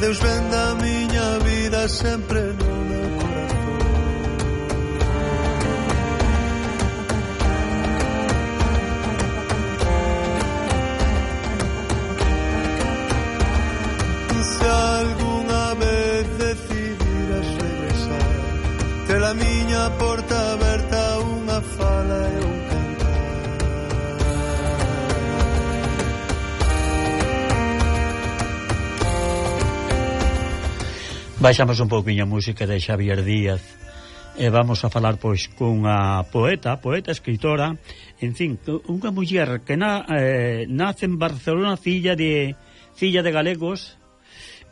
Deus venda a miña vida sempre no meu corazón. Se algunha vez decidiras regresar Te la miña porta Baixamos un pouquinho a música de Xavier Díaz e vamos a falar pois cunha poeta, poeta, escritora, en fin, unha muller que na, eh, nace en Barcelona filla de filla de galegos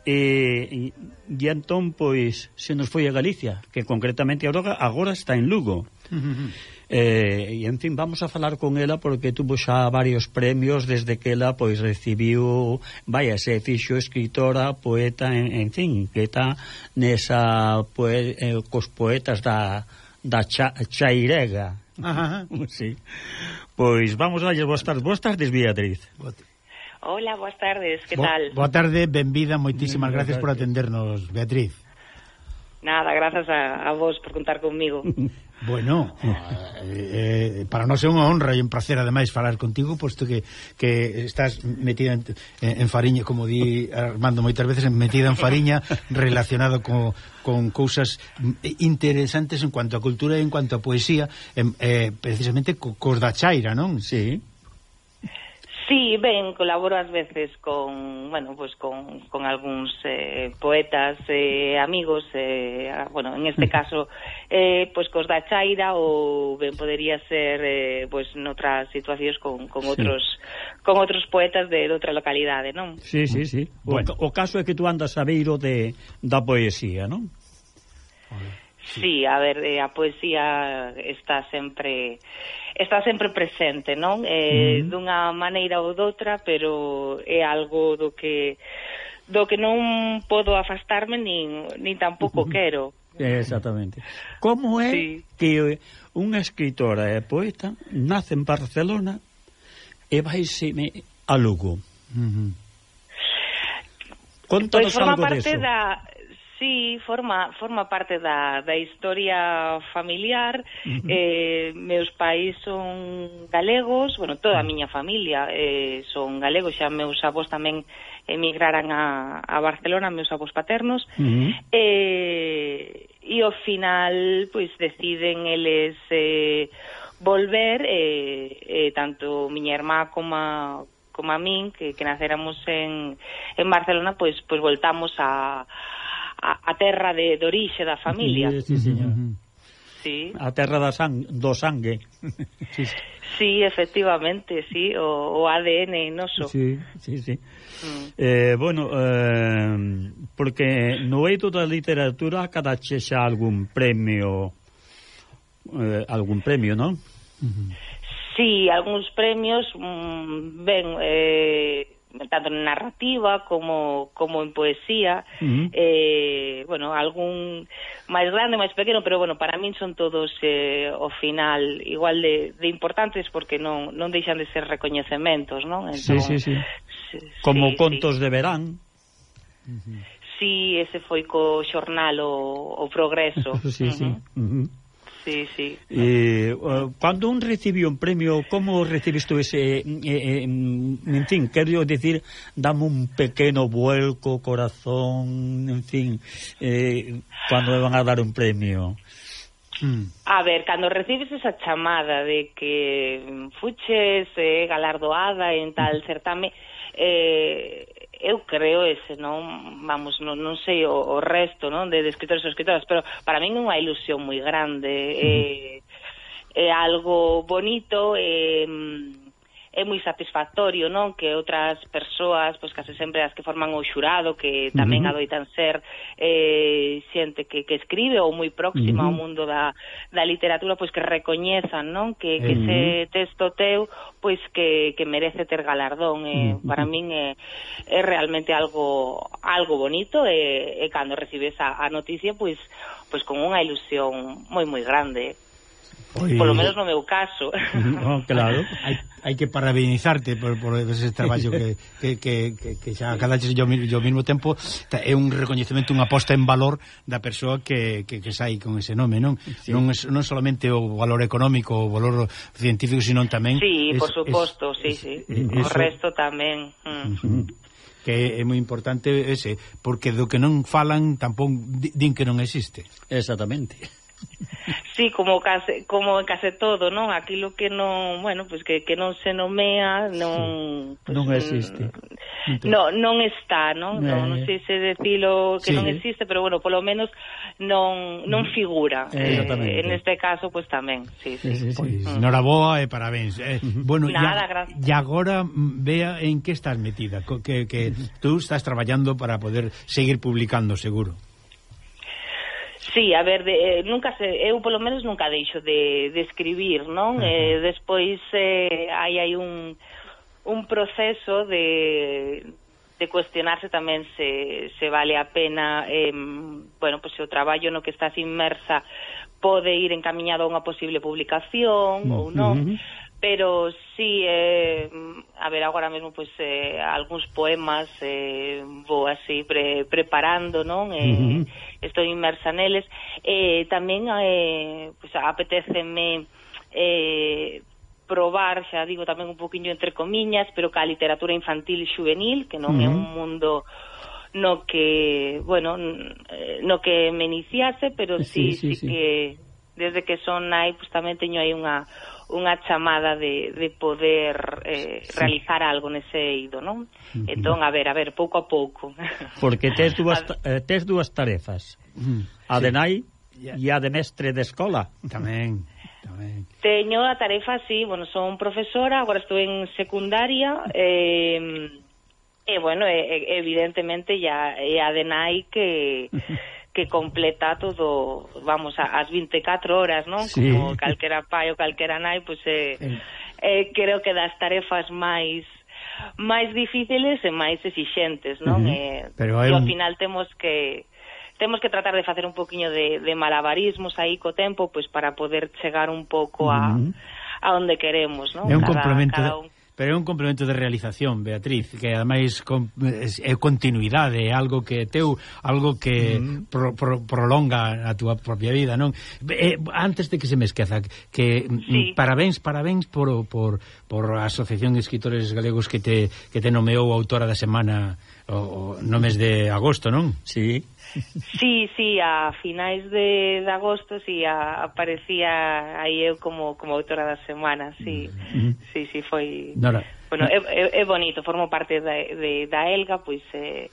e, e entón pois se nos foi a Galicia, que concretamente agora, agora está en Lugo. Eh, e, en fin, vamos a falar con ela porque tuvo xa varios premios desde que ela, pois, recibiu, vaya, se fixo escritora, poeta, en, en fin, que está nesa, poe, eh, cos poetas da, da cha, Chairega. Ajá. Sí. Pois vamos a boas tardes. Boas tardes, Beatriz. Boa Hola, boas tardes, que Bo, tal? Boa tarde, benvida, moitísimas mm, gracias por atendernos, Beatriz. Nada, grazas a, a vos por contar conmigo. Bueno, eh, eh, para nós é unha honra e un placer ademais falar contigo posto que, que estás metida en, en fariña, como di Armando moitas veces, metida en fariña relacionado co, con cousas interesantes en cuanto a cultura e en cuanto a poesía, eh, precisamente co, cos da Chaira, non? Sí. Sí, ben, colaboro ás veces con, bueno, pues con, con algúns eh, poetas, eh, amigos, eh, bueno, en este caso, eh, pues cos da Chaira ou ben podería ser, eh, pues, noutras situacións con, con sí. outros con outros poetas de, de outra localidade, non? Sí, sí, sí. Bueno. O, o caso é que tú andas a beiro de, da poesía, non? Vale. Sí, a ver, eh, a poesía está sempre está sempre presente, non? Eh, mm. dunha maneira ou doutra, pero é algo do que do que non podo afastarme nin nin tampouco quero. Exactamente. Como é sí. que unha escritora e poeta nace en Barcelona e vaise a Lugo? Uh mm-hmm. -huh. Contanos pois forma algo parte deso. da Sí, forma, forma parte da, da historia familiar. Uh -huh. eh, meus pais son galegos, bueno, toda a miña familia eh, son galegos, xa meus avós tamén emigraran a, a Barcelona, meus avós paternos. Uh -huh. eh, e ao final, pois, deciden eles... Eh, volver eh, eh, tanto miña irmá como a, como a min que, que naceramos en, en Barcelona pois pues, pois pues voltamos a a terra de, de orixe da familia. Sí, sí, señor. Uh -huh. Sí. A terra da sang, do sangue. sí, sí. efectivamente, sí, o, o ADN noso. Sí, sí, sí. Mm. Eh, bueno, eh, porque no eito da literatura cada xa algún premio, eh, algún premio, non? Uh -huh. Sí, algúns premios, mm, ben, eh, tanto en narrativa como como en poesía uh -huh. eh, bueno algún máis grande máis pequeno pero bueno para min son todos eh, o final igual de, de importantes porque non non deixan de ser recoñecementos non entón, sí, sí, sí. sí como sí, contos sí. de verán uh -huh. sí ese foi co xornal o, o progreso sí, uh -huh. sí. Uh -huh. Sí, sí. Eh, eh cando un recibiu un premio, como recibiste ese... Eh, eh, eh mm, en fin, quero decir, dame un pequeno vuelco, corazón, en fin, eh, cando me van a dar un premio. Mm. A ver, cando recibes esa chamada de que mm, fuches eh, galardoada en tal mm. certame, eh, eu creo ese, non, vamos, non, non sei o, o resto, non, de, de escritores ou escritoras, pero para min é unha ilusión moi grande, é, é algo bonito, é, é moi satisfactorio, non? Que outras persoas, pois case sempre as que forman o xurado, que tamén uh -huh. adoitan ser eh, xente que, que escribe ou moi próxima uh -huh. ao mundo da, da literatura, pois que recoñezan, non? Que, que uh -huh. ese texto teu, pois que, que merece ter galardón. Eh, uh -huh. Para min é, é realmente algo algo bonito e, e cando recibes a, a noticia, pois, pois con unha ilusión moi moi grande. Por Polo menos no meu caso. No, claro. hai, hai que parabenizarte por, por ese traballo que, que, que, que, que xa cada yo, yo mismo tempo é un recoñecemento, unha posta en valor da persoa que, que, que sai con ese nome, non? Sí. Non, es, non solamente o valor económico, o valor científico, sino tamén... Sí, es, por suposto, es, sí, sí. Es, o resto tamén. Mm. Uh -huh que é moi importante ese, porque do que non falan tampouco din que non existe. Exactamente. Sí, como case, como case todo, non? Aquilo que non, bueno, pues que, que non se nomea, non... Pues, non existe. Mm, no, non está, non? Eh, non, non sei se decilo que sí. non existe, pero bueno, polo menos non, non figura. Eh, eh, en este caso, pues, tamén, sí, sí. sí, sí, sí. Pois, mm. Noraboa e eh, parabéns. Eh, bueno, Nada, ya. E agora, mm, vea en que estás metida, que, que tú estás traballando para poder seguir publicando, seguro. Sí, a ver, de, eh, nunca se, eu polo menos nunca deixo de, de escribir, non? Uh -huh. eh, despois eh, hai hai un, un proceso de, de cuestionarse tamén se, se vale a pena eh, bueno, pois pues, se o traballo no que estás inmersa pode ir encaminhado a unha posible publicación no. ou non. Uh -huh pero sí, eh, a ver, agora mesmo, pois, eh, algúns poemas eh, vou así pre, preparando, non? Eh, uh -huh. Estou inmersa neles. Eh, tamén, eh, pois, apetéceme eh, probar, xa digo, tamén un poquinho entre comiñas, pero ca literatura infantil e juvenil, que non uh -huh. é un mundo no que, bueno, eh, no que me iniciase, pero sí, sí, sí, sí, sí. que desde que son nai, pues tamén teño aí unha unha chamada de, de poder eh, sí. realizar algo nese eido, non? Uh -huh. Entón, a ver, a ver, pouco a pouco. Porque tes dúas, eh, tes dúas tarefas, a de nai e yeah. a de mestre de escola. Tamén. Tamén. Teño a tarefa, sí, bueno, son profesora, agora estou en secundaria, eh, e, eh, bueno, eh, evidentemente, ya é a de nai que... que completa todo, vamos, a, as 24 horas, non? Sí. Como calquera pai ou calquera nai, pois pues, eh, eh, creo que das tarefas máis máis difíciles e máis exixentes, non? Uh -huh. eh, Pero hai un... ao final temos que temos que tratar de facer un poquinho de, de malabarismos aí co tempo, pois para poder chegar un pouco a, uh -huh. a onde queremos, non? É un cada, complemento cada un... Pero é un complemento de realización, Beatriz, que ademais con, é continuidade, é algo que teu, algo que mm. pro, pro, prolonga a túa propia vida, non? Eh, antes de que se me esqueza, que mm, mm, sí. parabéns, parabéns por, por, por a Asociación de Escritores Galegos que te, que te nomeou autora da semana o, o no mes de agosto, non? Sí. Sí, sí, a finais de, de agosto sí a, aparecía aí eu como como autora da semana, sí. Mm -hmm. Sí, sí, foi Nora. Bueno, é, é, é bonito, formo parte da, de, da Elga, pois é,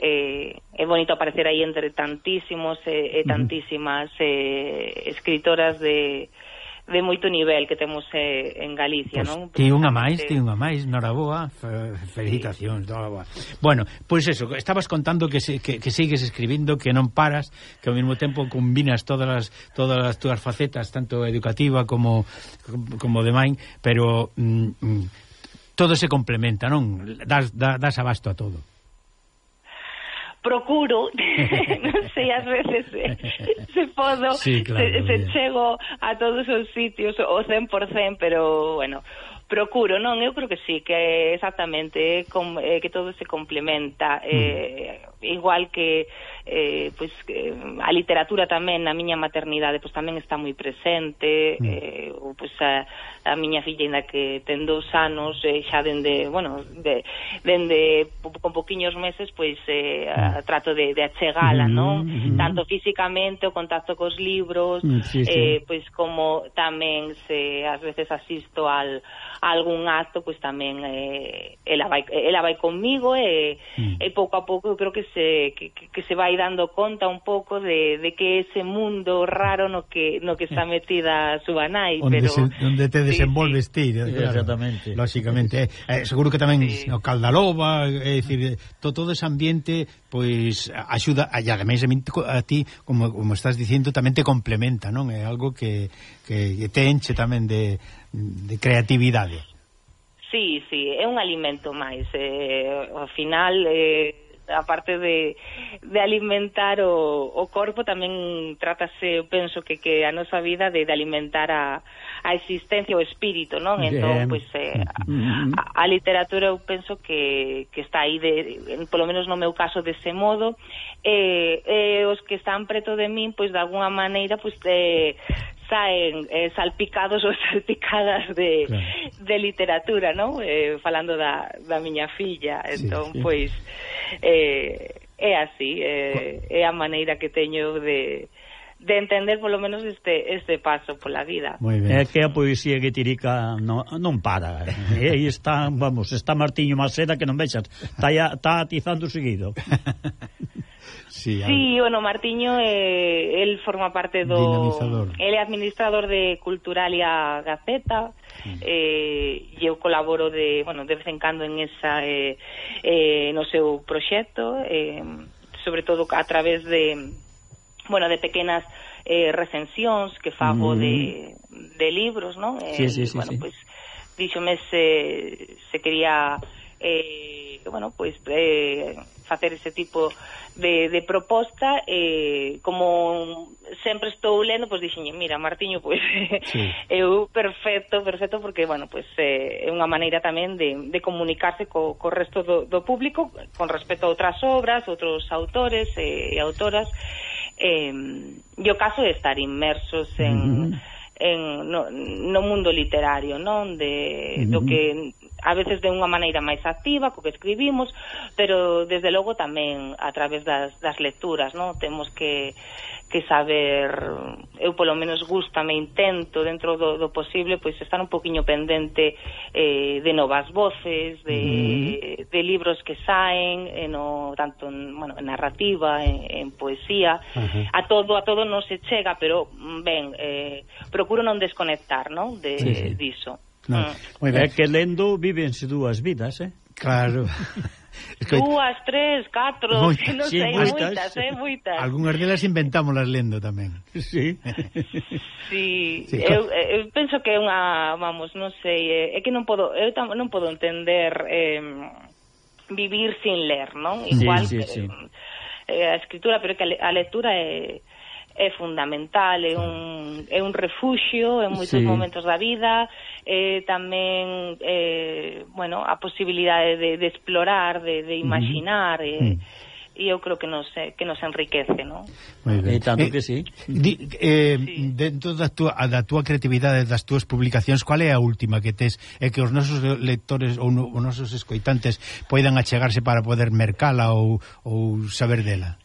é, é bonito aparecer aí entre tantísimos e, e mm-hmm. tantísimas mm -hmm. eh, escritoras de de moito nivel que temos eh, en Galicia, pues, non? Ti unha máis, ti unha máis, noraboa, felicitacións, sí. noraboa. Bueno, pois pues eso, estabas contando que, se, que, que sigues escribindo, que non paras, que ao mesmo tempo combinas todas as todas as túas facetas, tanto educativa como como de main, pero mm, mm, todo se complementa, non? Das, das, das abasto a todo procuro, non sei, ás veces eh, se, se podo, sí, claro, se, se chego a todos os sitios o 100%, pero, bueno, procuro, non? Eu creo que sí, que exactamente, com, eh, que todo se complementa, mm. eh, mm. igual que eh, pois, eh, a literatura tamén na miña maternidade pois, tamén está moi presente mm. eh, ou, pois, a, a miña filla ainda que ten dous anos eh, xa dende, bueno de, dende con poquiños meses pois eh, ah. trato de, de achegala mm, non? Mm. tanto físicamente o contacto cos libros mm, sí, sí. Eh, pois como tamén se ás veces asisto al a algún acto pois tamén eh, ela vai ela vai comigo e, eh, mm. e pouco a pouco eu creo que se que, que se vai dando conta un pouco de, de que ese mundo raro no que no que está metida a súa nai, onde pero se, onde te desenvolves sí, sí. ti, eh, claro, exactamente. lógicamente eh, seguro que tamén sí. no Caldaloba, eh, é dicir, to, todo ese ambiente pois axuda e ademais a ti como como estás dicindo tamén te complementa, non? É algo que que te enche tamén de de creatividade. Sí, sí, é un alimento máis, eh, ao final eh aparte de, de alimentar o, o corpo tamén trátase, eu penso que, que a nosa vida de, de alimentar a, a existencia o espírito, non? Entón, pois eh, mm-hmm. a, a literatura eu penso que, que está aí de, polo menos no meu caso dese modo. E eh, eh, os que están preto de min pois de alguna maneira pois eh, saen eh, salpicados ou salpicadas de, claro. de literatura, non? Eh, falando da, da miña filla, entón, sí, sí. pois, eh, é así, eh, é a maneira que teño de de entender polo menos este este paso pola vida. É que a poesía que tirica non, non para. E aí está, vamos, está Martiño Maceda que non vexas, está, ya, está atizando seguido. Sí, sí bueno, Martiño, eh, él forma parte do... El é administrador de Culturalia Gaceta, mm. eh, e eu colaboro de, bueno, de vez en cando en esa, eh, eh, no seu proxecto, eh, sobre todo a través de, bueno, de pequenas eh, recensións que fago mm. de, de libros, non? Eh, sí, sí, sí, bueno, sí. Pues, díxome se, eh, se quería... Eh, bueno, pois eh, facer ese tipo de, de proposta eh, como sempre estou lendo, pois dixenlle, mira, Martiño, pois sí. eu perfecto, perfecto, porque, bueno, pois eh, é unha maneira tamén de, de comunicarse co, co resto do, do público con respecto a outras obras, outros autores eh, e autoras, eh, e o caso de estar inmersos en... Mm -hmm en no, no mundo literario, non, de do que a veces de unha maneira máis activa co que escribimos, pero desde logo tamén a través das, das lecturas, non? Temos que que saber, eu polo menos gustame, intento dentro do, do posible pois estar un poquiño pendente eh, de novas voces, de, mm. de libros que saen, eh, no, tanto en, bueno, en narrativa, en, en poesía, uh -huh. a todo a todo non se chega, pero mm, ben, eh, procuro non desconectar, non? De, sí, sí. diso. No. Ah. Moi ben. É que lendo vivense dúas vidas, eh? Claro. Escoit... Dúas, tres, catro, moitas, non sei, moitas, moitas, eh, moitas. Algúnas delas inventámolas lendo tamén. Sí. sí. sí. Eu, eu penso que é unha, vamos, non sei, eh, é que non podo, eu tam, non podo entender eh, vivir sin ler, non? Igual sí, sí, sí. Eh, a escritura, pero que a lectura é... Eh, é fundamental, é un, é un refuxio en moitos sí. momentos da vida, eh, tamén eh, bueno, a posibilidade de, de explorar, de, de imaginar, mm. eh, e eu creo que nos que nos enriquece, non? E eh, tanto eh, que sí. Di, eh, sí. dentro da tua da túa creatividade das túas publicacións, qual é a última que tes é que os nosos lectores ou no, os nosos escoitantes poidan achegarse para poder mercala ou ou saber dela?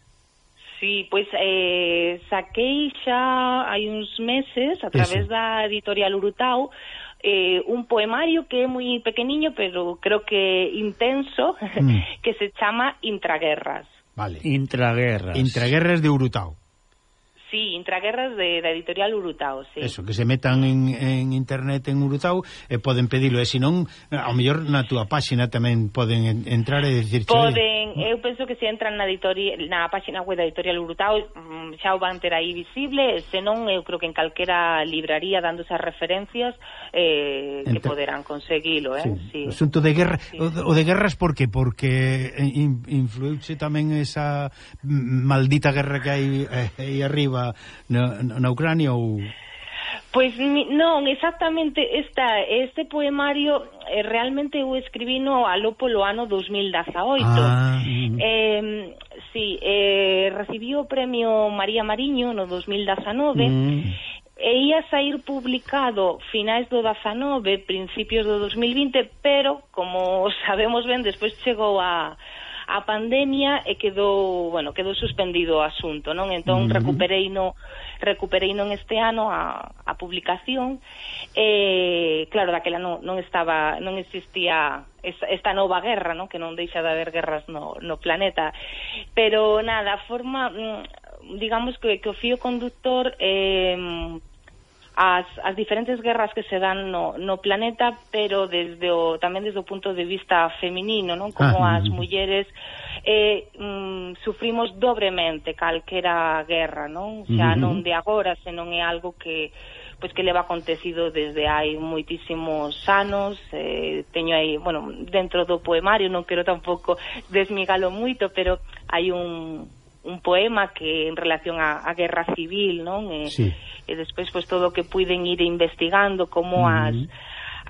Sí, pois eh, saquei xa hai uns meses, a través Eso. da editorial Urutau, eh, un poemario que é moi pequeniño, pero creo que intenso, mm. que se chama Intraguerras. Vale. Intraguerras. Intraguerras de Urutau. Sí, Intraguerras de, da editorial Urutao, sí. Eso, que se metan en, en internet en Urutao e eh, poden pedilo, e eh, senón, ao mellor na túa páxina tamén poden entrar e dicir... Poden, eu penso que se entran na, editori, na páxina web da editorial Urutao mm, xa o van ter aí visible, senón eu creo que en calquera libraría dando esas referencias eh, Entra... que poderán conseguilo, eh? Sí. sí. O asunto de guerra, sí. o de guerras por que? Porque eh, influiuche tamén esa maldita guerra que hai eh, aí arriba na, na Ucrania ou... Pois non, exactamente esta, este poemario eh, realmente eu escribino aló polo ano 2018. Ah. Eh, sí, eh, recibiu o premio María Mariño no 2019 mm. e ia sair publicado finais do 19, principios do 2020, pero, como sabemos ben, despois chegou a a pandemia e quedou, bueno, quedou suspendido o asunto, non? Entón recuperei no recuperei non este ano a, a publicación e claro, daquela non, non estaba non existía esta, esta nova guerra, non? Que non deixa de haber guerras no, no planeta. Pero nada, a forma mm, digamos que, que o fío conductor eh, as, as diferentes guerras que se dan no, no planeta, pero desde o, tamén desde o punto de vista feminino, non como ah, as mm. mulleres eh, mm, sufrimos dobremente calquera guerra, non? Xa uh -huh. non de agora, senón é algo que pois que leva acontecido desde hai moitísimos anos, eh, teño aí, bueno, dentro do poemario, non quero tampouco desmigalo moito, pero hai un un poema que en relación á, á guerra civil, non? E, sí. e despois pois todo o que puiden ir investigando como uh -huh. as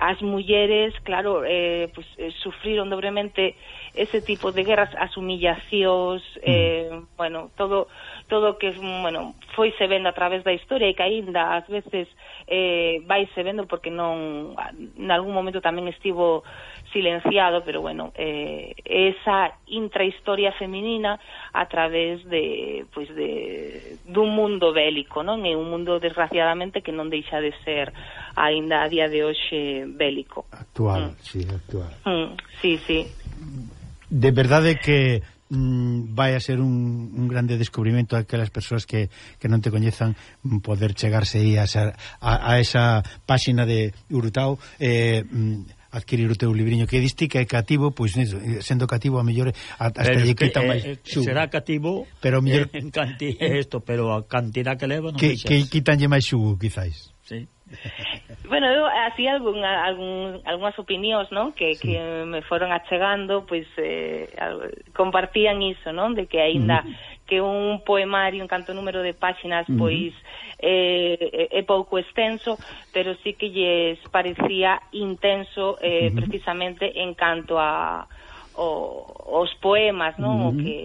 as mulleres, claro, eh, pues, eh, sufriron dobremente ese tipo de guerras, as humillacións, mm. eh, bueno, todo todo que bueno, foi se vendo a través da historia e que aínda ás veces eh, vai se vendo porque non nalgún momento tamén estivo silenciado, pero bueno, eh, esa intrahistoria feminina a través de pois pues de dun mundo bélico, non? É un mundo desgraciadamente que non deixa de ser aínda a día de hoxe bélico. Actual, mm. sí, actual. Mm, sí, sí de verdade que mm, vai a ser un, un grande descubrimento aquelas persoas que, que non te coñezan mm, poder chegarse aí a, a, a esa páxina de Urutao eh, mm, adquirir o teu libriño que diste que é cativo, pois eh, sendo cativo a mellor hasta lle quita máis eh, eh xugo. será cativo pero eh, mellor, en cantidad esto, pero a cantidad que leva non que, que quitanlle máis xugo, quizáis sí. Bueno, eu así algún, algún, algunhas opinións, non? Que, sí. que me foron achegando, pois eh, compartían iso, non? De que aínda uh -huh. que un poemario en canto número de páxinas, uh -huh. pois eh, é pouco extenso, pero sí que lles parecía intenso eh, uh -huh. precisamente en canto a o, os poemas, non? Uh -huh. O que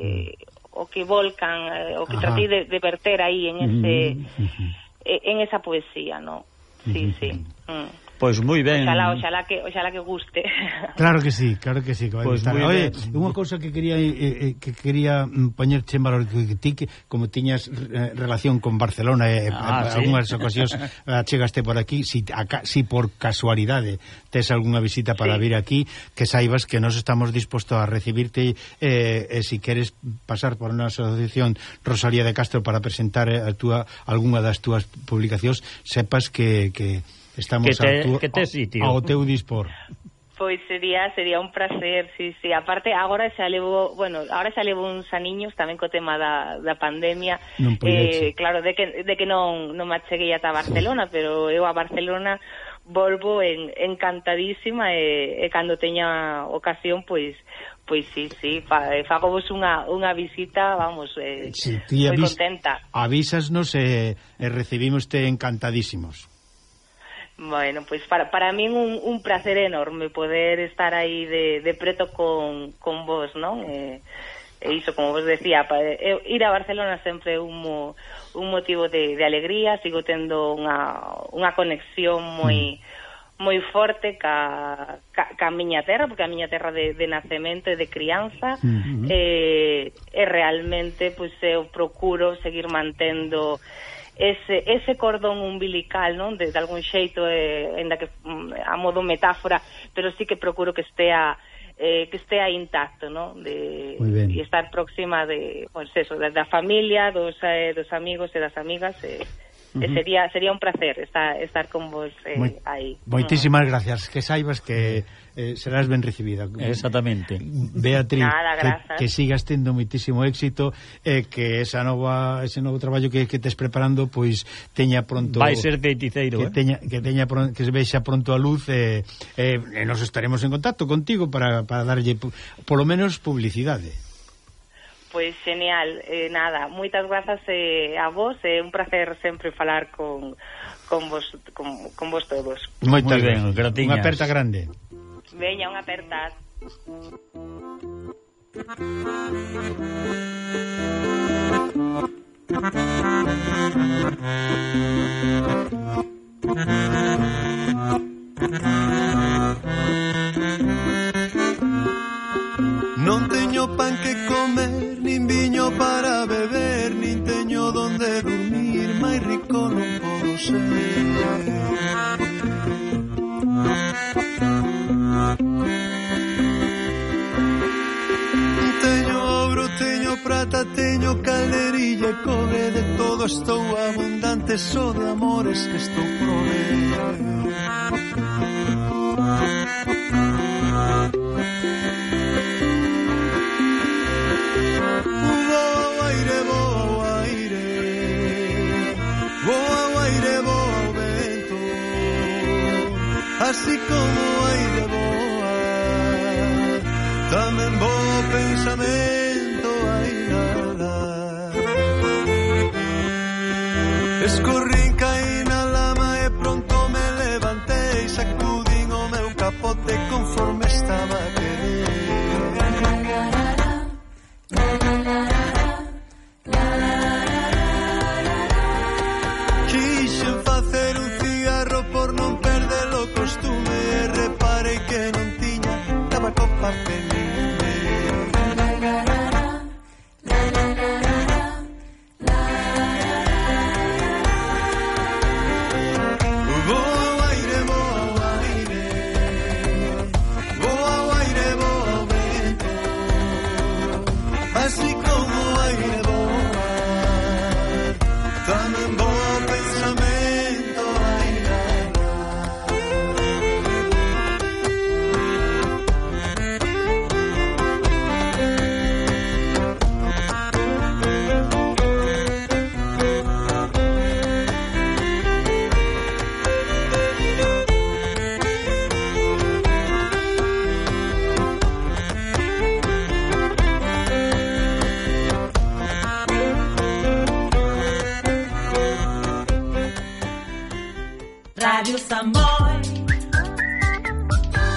o que volcan, eh, o que Ajá. tratei de, de verter aí en ese uh -huh. en esa poesía, non? sí, sí. Mm. Pois moi ben. Oxalá, oxalá que, oxalá que guste. Claro que sí, claro que sí. Que pois pues Oye, unha cousa que quería eh, eh que quería mm, poñerche en valor que ti que como tiñas eh, relación con Barcelona eh, ah, sí. algunhas ocasións eh, chegaste por aquí, si acá, si por casualidade tes algunha visita para sí. vir aquí, que saibas que nós estamos dispostos a recibirte eh, eh si queres pasar por unha asociación Rosalía de Castro para presentar eh, a túa algunha das túas publicacións, sepas que que Estamos que te, a tu, que te sitio. ao teu dispor. Pois sería sería un placer, sí, sí. Aparte, agora xa levo, bueno, agora xa levo uns aniños tamén co tema da, da pandemia. Non pois eh, claro, de que, de que non, non me acheguei ata Barcelona, pero eu a Barcelona volvo en, encantadísima e, e cando teña ocasión, pois, Pois sí, sí, fa, eh, fago vos unha, unha visita, vamos, eh, sí, moi avis, contenta. Avísasnos e, e recibimos te encantadísimos. Bueno, pues para, para mí un, un placer enorme poder estar aí de, de preto con, con vos, non? E, e iso, como vos decía, para, e, ir a Barcelona sempre un, mo, un motivo de, de alegría, sigo tendo unha, unha conexión moi... Mm moi forte ca, ca, ca miña terra, porque a miña terra de, de nacemento e de crianza uh -huh. eh, e realmente pois, eu procuro seguir mantendo ese, ese cordón umbilical, non? De, de algún xeito, eh, en da que, mm, a modo metáfora, pero sí que procuro que estea eh, que estea intacto, non? De, e estar próxima de, pois pues eso, da, da familia, dos, eh, dos amigos e das amigas, eh, Uh eh, -huh. Sería sería un placer estar, estar con vos eh, Moi, aí. Moitísimas no. gracias, que saibas que eh, serás ben recibida. Exactamente. Beatriz, Nada, que, que sigas tendo moitísimo éxito e eh, que esa nova ese novo traballo que, que tes preparando pois teña pronto Vai ser feiticeiro, que eh? teña que teña pronto, que se vexa pronto a luz e eh, eh, nos estaremos en contacto contigo para para darlle polo menos publicidade. Pois genial, eh, nada, moitas grazas eh, a vos, é eh, un placer sempre falar con, con, vos, con, con vos todos. Moitas ben, gratiñas. Unha aperta grande. Veña, unha aperta. estou abundante só de amores que estou por Boa aire, boa aire. Voa o aire, boa vento. Así como aire voa boa voa o pensamento, ai nada Escorrín, caí na lama e pronto me levantei Sacudín o meu capote conforme estaba que Quixen facer un cigarro por non perder o costume que non así